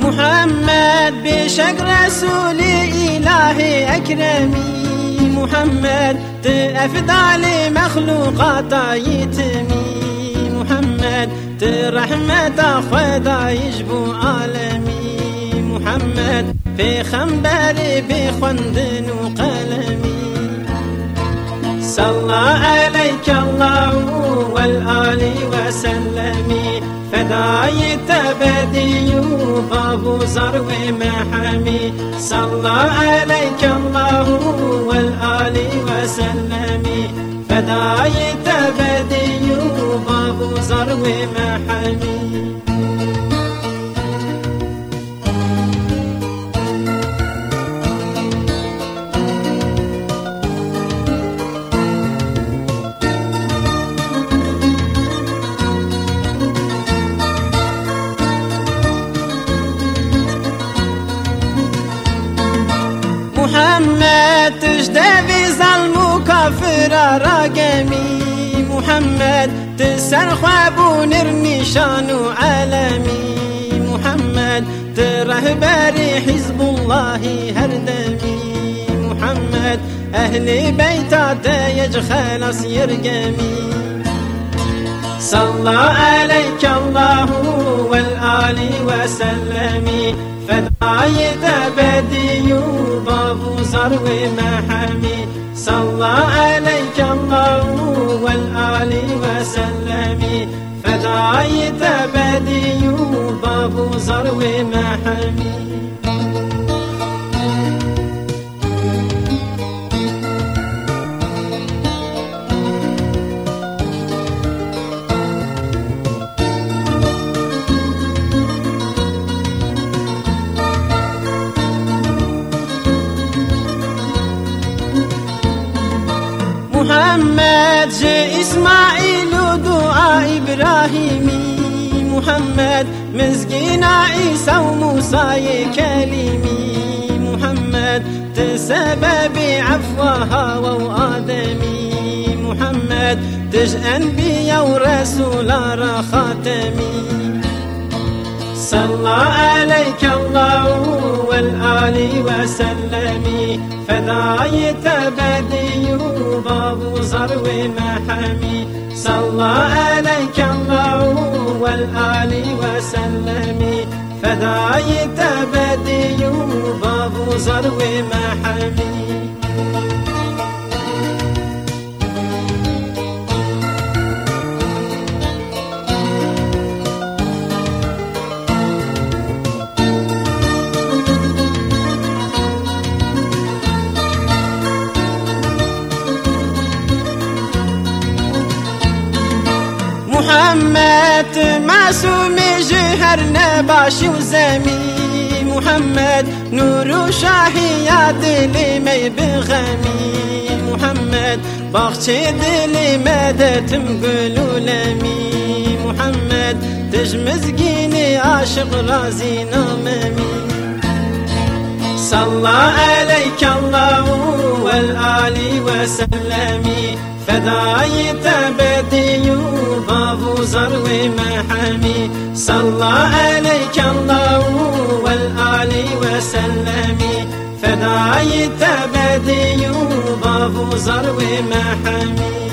محمد بشك رسول إلهي أكرمي. محمد تأفضل مخلوقات يتمي محمد ترحمة خدا يجبو عالمي محمد في خنبري بخندن وقلمي صلى عليك الله والآل وسلم فداي تبدي بابو زر ومحمي صلى عليك الله والآل وسلم فداي محمد تجدبي ظلم كافر راقمي محمد تسر خواب نرمي شان عالمي. محمد ترهبري حزب الله هردمي. محمد أهل بيت يج خلاص يرقمي. صلى عليك الله والآل وسلم فدايت بدي بابو زر ومحمي صلى عليك الله والآل وسلم فدايت بدي بابو زر ومحمي محمد جاء إسماعيل دعاء إبراهيمي محمد مزقين عيسى وموسى كلمي محمد تسبب عفوها وآدمي محمد تج أنبياء ورسول خاتمي صلى عليك الله والآل وسلم فدايت بدي بابو زر ومحمي صلى عليك الله والآل وسلم فدايت بدي بابو زر ومحمي محمد معصوم جهر نباشي وزمي محمد نور شاهي يا دلي ما يبغمي محمد باغتي دلي مدى تمقلو لمي محمد تجمزقيني عاشق رازي ناممي صلى عليك الله والآل وسلم فدايت بدي بابو زر ومحمي صلى عليك الله والآل وسلم. فدايت بدي بابو زر ومحمي